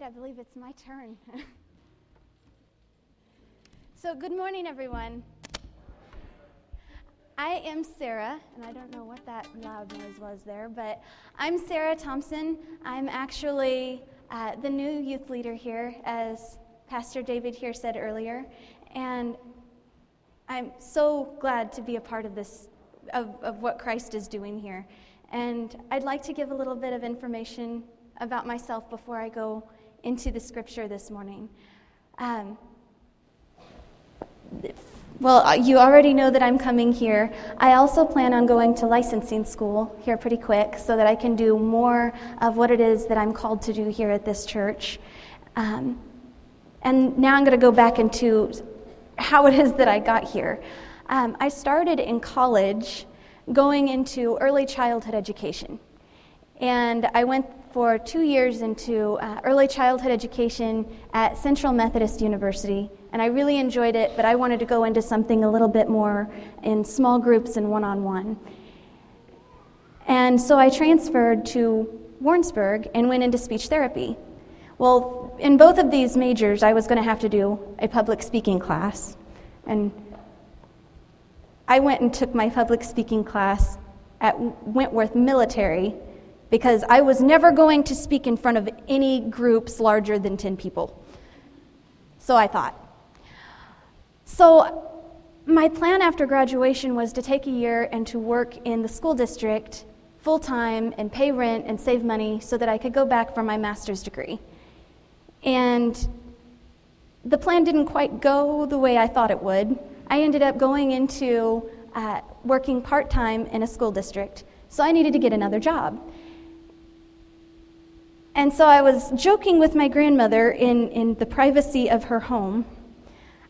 right, I believe it's my turn. so, good morning, everyone. I am Sarah, and I don't know what that loud noise was there, but I'm Sarah Thompson. I'm actually uh, the new youth leader here, as Pastor David here said earlier, and I'm so glad to be a part of this, of, of what Christ is doing here. And I'd like to give a little bit of information about myself before I go into the scripture this morning. Um, well, uh, you already know that I'm coming here. I also plan on going to licensing school here pretty quick so that I can do more of what it is that I'm called to do here at this church. Um, and now I'm going to go back into how it is that I got here. Um, I started in college going into early childhood education. And I went for two years into uh, early childhood education at Central Methodist University, and I really enjoyed it, but I wanted to go into something a little bit more in small groups and one on one. And so I transferred to Warrensburg and went into speech therapy. Well, in both of these majors, I was going to have to do a public speaking class. And I went and took my public speaking class at Wentworth Military because I was never going to speak in front of any groups larger than 10 people. So I thought. So my plan after graduation was to take a year and to work in the school district full time and pay rent and save money so that I could go back for my master's degree. And the plan didn't quite go the way I thought it would. I ended up going into uh, working part time in a school district, so I needed to get another job. And so I was joking with my grandmother in, in the privacy of her home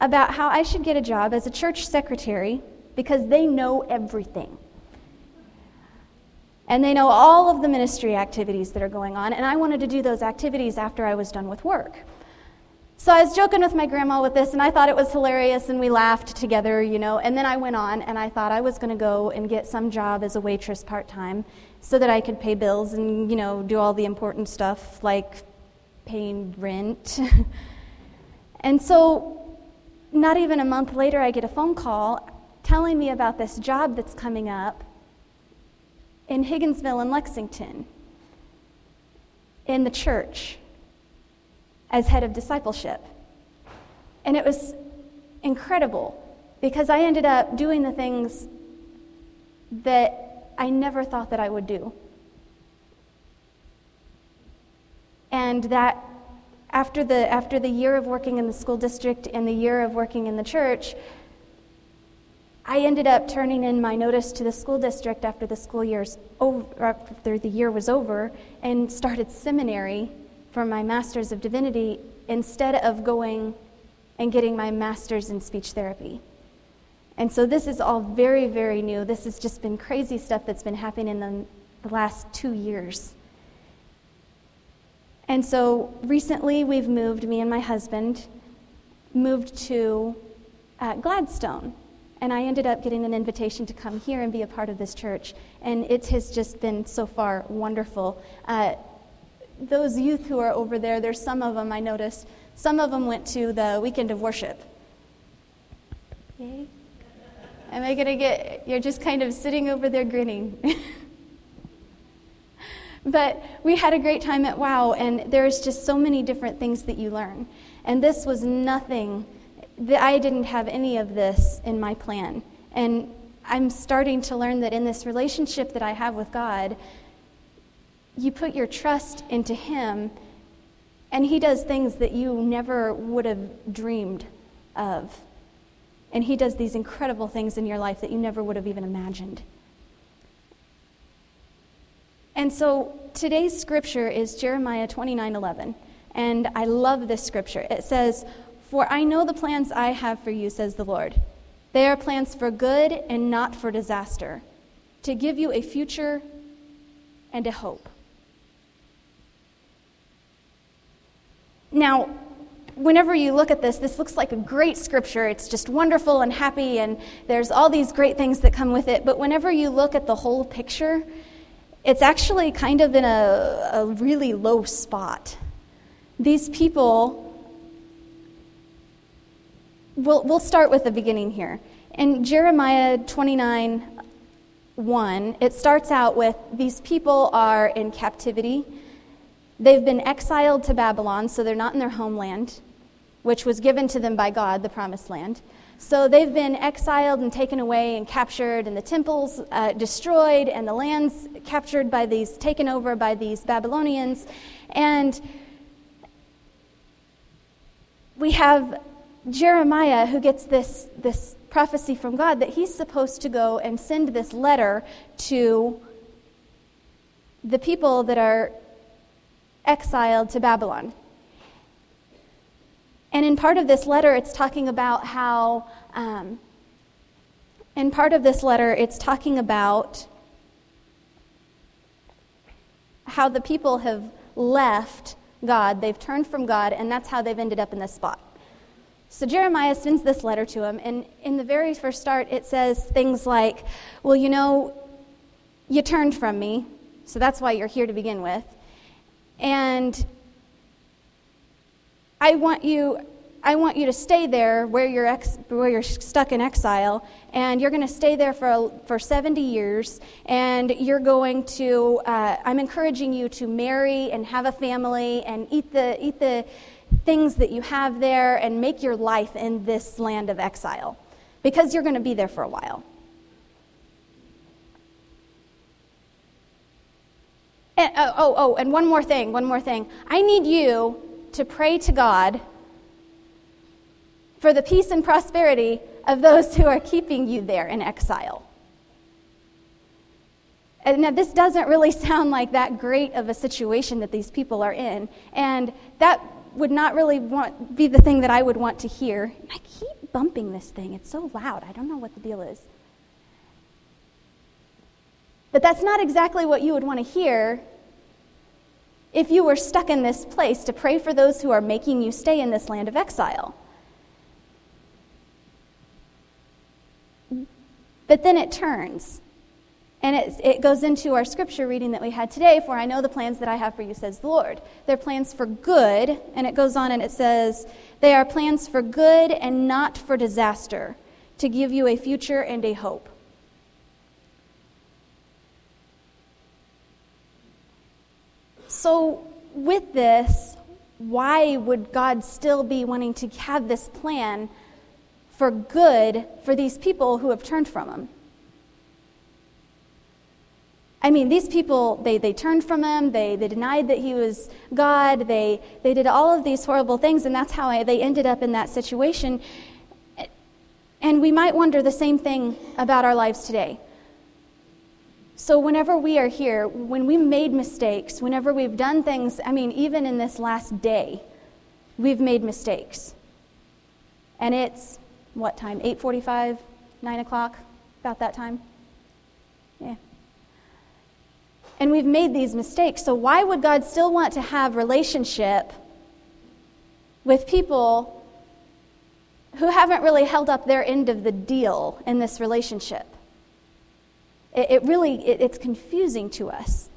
about how I should get a job as a church secretary because they know everything. And they know all of the ministry activities that are going on, and I wanted to do those activities after I was done with work. So I was joking with my grandma with this, and I thought it was hilarious, and we laughed together, you know. And then I went on, and I thought I was going to go and get some job as a waitress part time so that I could pay bills and, you know, do all the important stuff like paying rent. and so, not even a month later, I get a phone call telling me about this job that's coming up in Higginsville and Lexington in the church as head of discipleship. And it was incredible because I ended up doing the things that I never thought that I would do. And that after the, after the year of working in the school district and the year of working in the church, I ended up turning in my notice to the school district after the school year's over, after the year was over, and started seminary for my master's of divinity instead of going and getting my master's in speech therapy. And so this is all very, very new. This has just been crazy stuff that's been happening in the, the last two years. And so recently we've moved, me and my husband moved to uh, Gladstone. And I ended up getting an invitation to come here and be a part of this church. And it has just been so far wonderful. Uh, those youth who are over there, there's some of them I noticed, some of them went to the weekend of worship. Yay. Am I going to get, you're just kind of sitting over there grinning. but we had a great time at WOW, and there's just so many different things that you learn. And this was nothing, I didn't have any of this in my plan. And I'm starting to learn that in this relationship that I have with God, you put your trust into Him, and He does things that you never would have dreamed of. And He does these incredible things in your life that you never would have even imagined. And so today's scripture is Jeremiah 29 11. And I love this scripture. It says, For I know the plans I have for you, says the Lord. They are plans for good and not for disaster, to give you a future and a hope. Now, whenever you look at this, this looks like a great scripture. It's just wonderful and happy, and there's all these great things that come with it. But whenever you look at the whole picture, it's actually kind of in a, a really low spot. these people, we'll, we'll start with the beginning here. In Jeremiah 29 1, it starts out with these people are in captivity. They've been exiled to Babylon, so they're not in their homeland, which was given to them by God, the promised land. So they've been exiled and taken away and captured, and the temples uh, destroyed, and the lands captured by these, taken over by these Babylonians. And we have Jeremiah who gets this, this prophecy from God that he's supposed to go and send this letter to the people that are exiled to Babylon. And in part of this letter, it's talking about how, um, in part of this letter, it's talking about how the people have left God, they've turned from God, and that's how they've ended up in this spot. So Jeremiah sends this letter to him, and in the very first start, it says things like, Well, you know, you turned from me, so that's why you're here to begin with. And I want you I want you to stay there where you're, ex, where you're stuck in exile, and you're going to stay there for, for 70 years, and you're going to, uh, I'm encouraging you to marry and have a family and eat the, eat the things that you have there and make your life in this land of exile because you're going to be there for a while. And, oh, oh, oh, and one more thing, one more thing. I need you to pray to God for the peace and prosperity of those who are keeping you there in exile. And now, this doesn't really sound like that great of a situation that these people are in. And that would not really want, be the thing that I would want to hear. I keep bumping this thing, it's so loud. I don't know what the deal is. But that's not exactly what you would want to hear if you were stuck in this place to pray for those who are making you stay in this land of exile. But then it turns. And it, it goes into our scripture reading that we had today For I know the plans that I have for you, says the Lord. They're plans for good. And it goes on and it says, They are plans for good and not for disaster, to give you a future and a hope. So, with this, why would God still be wanting to have this plan for good for these people who have turned from Him? I mean, these people, they, they turned from him, they, they denied that he was God, they, they did all of these horrible things, and that's how I, they ended up in that situation. And we might wonder the same thing about our lives today. So, whenever we are here, when we made mistakes, whenever we've done things, I mean, even in this last day, we've made mistakes. And it's what time? 8:45, 9 o'clock, about that time. Yeah. And we've made these mistakes. So why would God still want to have relationship with people who haven't really held up their end of the deal in this relationship? It, it really, it, it's confusing to us.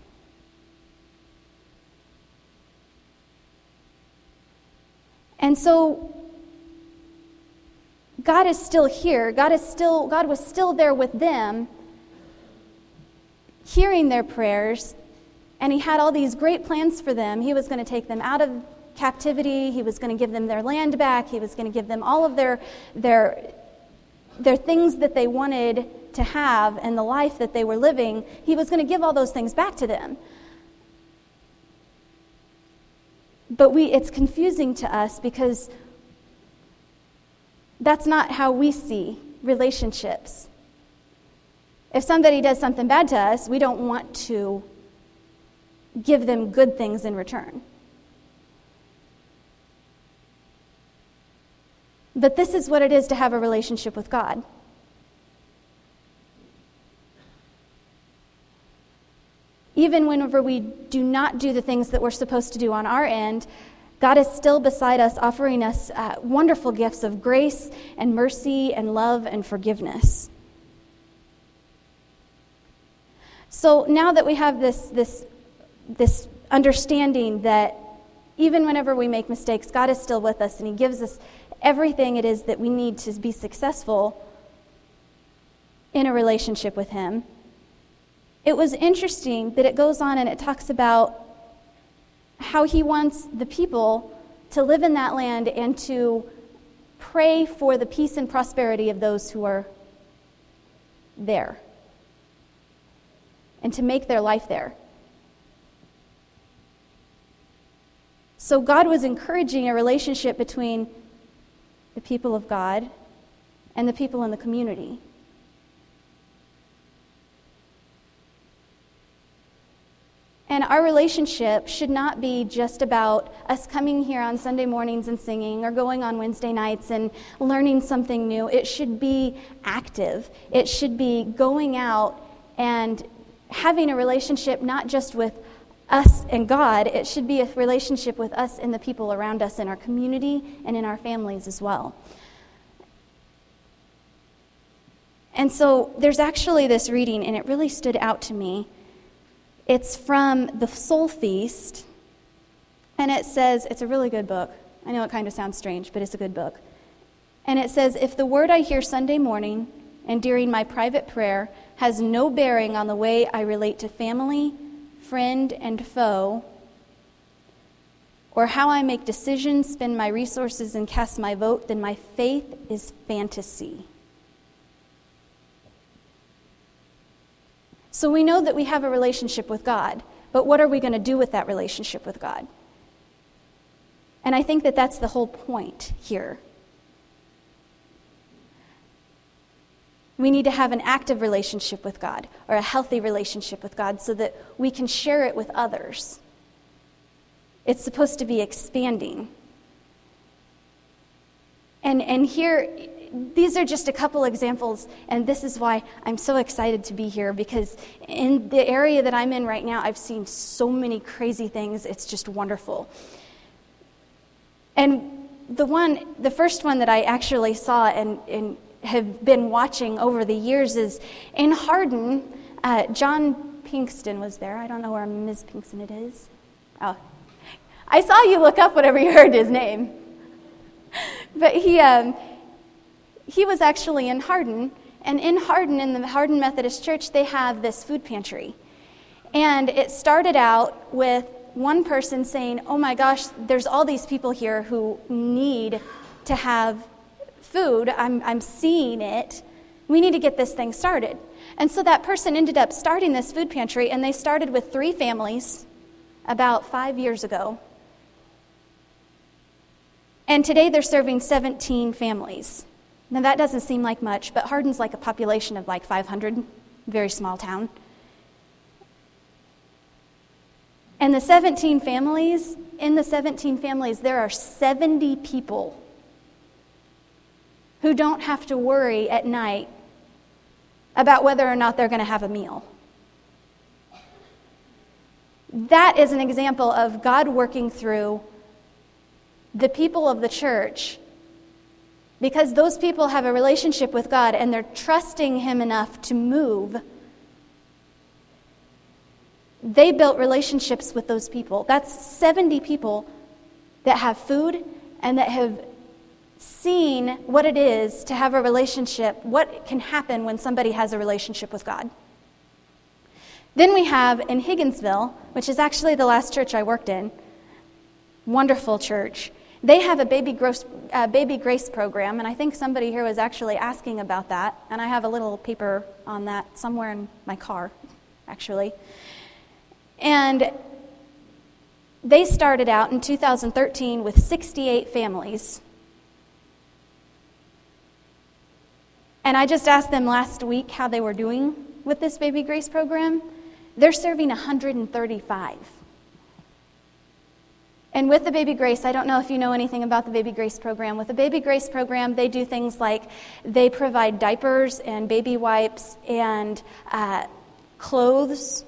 And so God is still here. God is still God was still there with them hearing their prayers and he had all these great plans for them. He was going to take them out of captivity, he was going to give them their land back, he was going to give them all of their their their things that they wanted to have and the life that they were living, he was going to give all those things back to them. But we, it's confusing to us because that's not how we see relationships. If somebody does something bad to us, we don't want to give them good things in return. But this is what it is to have a relationship with God. Even whenever we do not do the things that we're supposed to do on our end, God is still beside us, offering us uh, wonderful gifts of grace and mercy and love and forgiveness. So now that we have this, this, this understanding that even whenever we make mistakes, God is still with us and He gives us everything it is that we need to be successful in a relationship with Him. It was interesting that it goes on and it talks about how He wants the people to live in that land and to pray for the peace and prosperity of those who are there and to make their life there. So, God was encouraging a relationship between the people of God and the people in the community. And our relationship should not be just about us coming here on Sunday mornings and singing or going on Wednesday nights and learning something new. It should be active. It should be going out and having a relationship not just with us and God, it should be a relationship with us and the people around us in our community and in our families as well. And so there's actually this reading, and it really stood out to me it's from the Soul Feast, and it says, it's a really good book. I know it kind of sounds strange, but it's a good book. And it says, If the word I hear Sunday morning and during my private prayer has no bearing on the way I relate to family, friend, and foe, or how I make decisions, spend my resources, and cast my vote, then my faith is fantasy. So we know that we have a relationship with God, but what are we going to do with that relationship with God? And I think that that's the whole point here. We need to have an active relationship with God or a healthy relationship with God so that we can share it with others. It's supposed to be expanding. And, and here, these are just a couple examples, and this is why I'm so excited to be here because in the area that I'm in right now, I've seen so many crazy things. It's just wonderful. And the one, the first one that I actually saw and, and have been watching over the years is in Hardin, uh, John Pinkston was there. I don't know where Ms. Pinkston it is. Oh, I saw you look up whenever you heard his name. But he, um, he was actually in Hardin, and in Hardin, in the Hardin Methodist Church, they have this food pantry. And it started out with one person saying, Oh my gosh, there's all these people here who need to have food. I'm, I'm seeing it. We need to get this thing started. And so that person ended up starting this food pantry, and they started with three families about five years ago. And today they're serving 17 families. Now, that doesn't seem like much, but Hardin's like a population of like 500, very small town. And the 17 families, in the 17 families, there are 70 people who don't have to worry at night about whether or not they're going to have a meal. That is an example of God working through the people of the church because those people have a relationship with God and they're trusting Him enough to move. They built relationships with those people. That's 70 people that have food and that have seen what it is to have a relationship, what can happen when somebody has a relationship with God. Then we have in Higginsville, which is actually the last church I worked in, wonderful church. They have a baby, gross, uh, baby grace program, and I think somebody here was actually asking about that. And I have a little paper on that somewhere in my car, actually. And they started out in 2013 with 68 families. And I just asked them last week how they were doing with this Baby Grace program. They're serving 135. And with the Baby Grace, I don't know if you know anything about the Baby Grace program. With the Baby Grace program, they do things like they provide diapers and baby wipes and uh, clothes,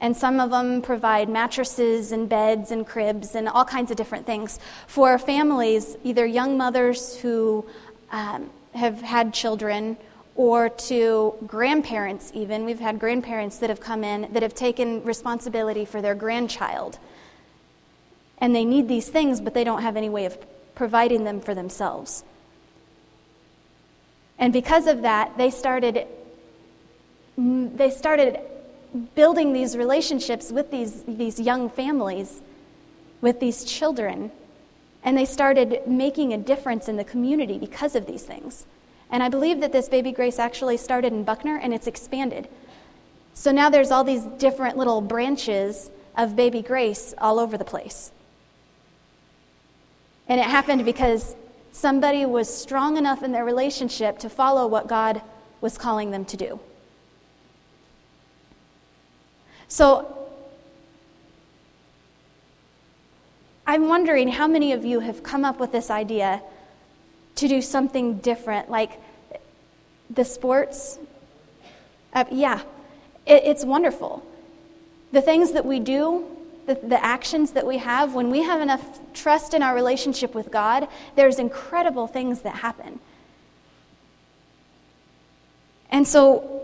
and some of them provide mattresses and beds and cribs and all kinds of different things for families, either young mothers who um, have had children or to grandparents, even. We've had grandparents that have come in that have taken responsibility for their grandchild And they need these things, but they don't have any way of providing them for themselves. And because of that, they started they started building these relationships with these, these young families, with these children, and they started making a difference in the community because of these things. And I believe that this Baby Grace actually started in Buckner and it's expanded. So now there's all these different little branches of Baby Grace all over the place. And it happened because somebody was strong enough in their relationship to follow what God was calling them to do. So I'm wondering how many of you have come up with this idea to do something different, like the sports? Uh, yeah, it, it's wonderful. The things that we do, the, the actions that we have, when we have enough trust in our relationship with God, there's incredible things that happen. And so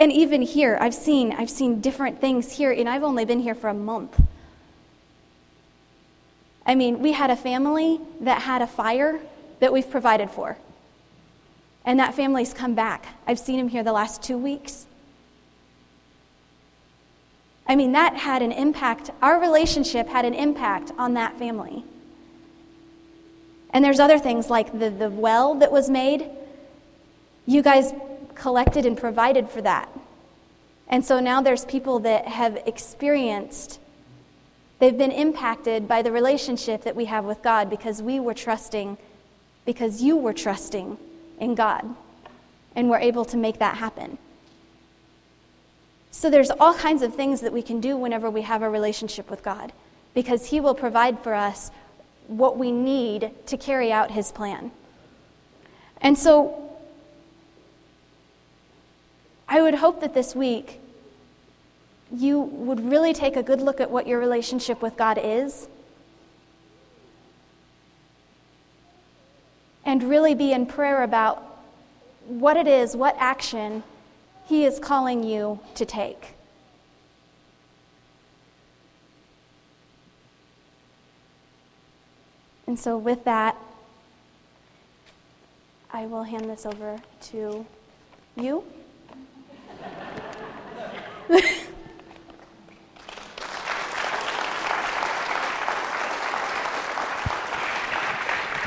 and even here, I've seen, I've seen different things here, and I've only been here for a month. I mean, we had a family that had a fire that we've provided for. And that family's come back. I've seen him here the last two weeks. I mean, that had an impact. Our relationship had an impact on that family. And there's other things like the, the well that was made. You guys collected and provided for that. And so now there's people that have experienced, they've been impacted by the relationship that we have with God because we were trusting, because you were trusting in God. And we're able to make that happen. So there's all kinds of things that we can do whenever we have a relationship with God because He will provide for us what we need to carry out His plan. And so I would hope that this week you would really take a good look at what your relationship with God is and really be in prayer about what it is, what action He is calling you to take. And so, with that, I will hand this over to you.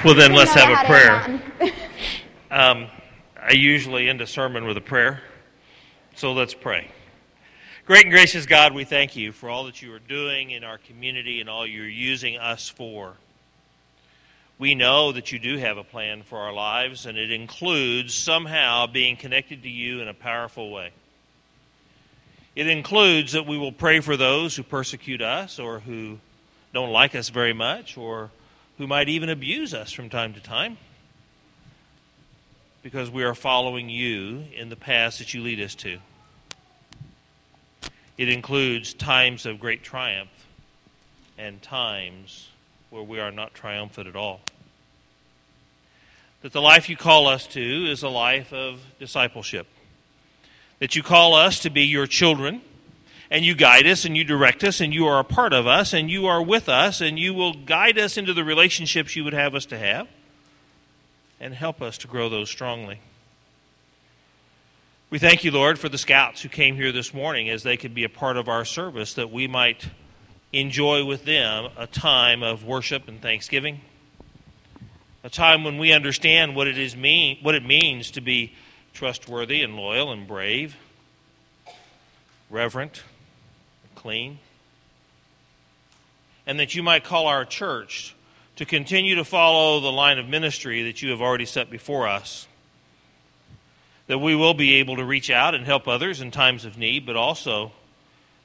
well, then let's have a prayer. um, I usually end a sermon with a prayer, so let's pray. Great and gracious God, we thank you for all that you are doing in our community and all you're using us for. We know that you do have a plan for our lives, and it includes somehow being connected to you in a powerful way. It includes that we will pray for those who persecute us or who don't like us very much or who might even abuse us from time to time because we are following you in the paths that you lead us to. It includes times of great triumph and times where we are not triumphant at all. That the life you call us to is a life of discipleship that you call us to be your children, and you guide us and you direct us, and you are a part of us, and you are with us, and you will guide us into the relationships you would have us to have, and help us to grow those strongly. We thank you, Lord, for the scouts who came here this morning as they could be a part of our service, that we might enjoy with them a time of worship and thanksgiving, a time when we understand what it is mean what it means to be trustworthy and loyal and brave, reverent, clean. And that you might call our church to continue to follow the line of ministry that you have already set before us. That we will be able to reach out and help others in times of need, but also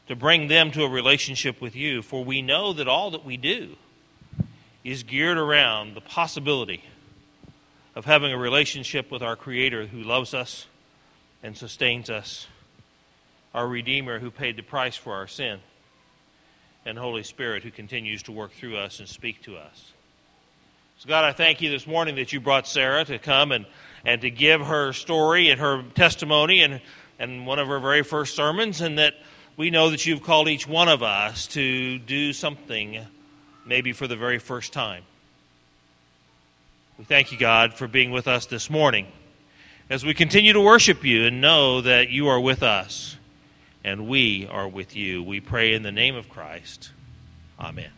to bring them to a relationship with you. For we know that all that we do is geared around the possibility of having a relationship with our Creator who loves us and sustains us, our Redeemer who paid the price for our sin, and Holy Spirit who continues to work through us and speak to us. So, God, I thank you this morning that you brought Sarah to come and, and to give her story and her testimony and, and one of her very first sermons, and that, we know that you've called each one of us to do something, maybe for the very first time. We thank you, God, for being with us this morning as we continue to worship you and know that you are with us and we are with you. We pray in the name of Christ. Amen.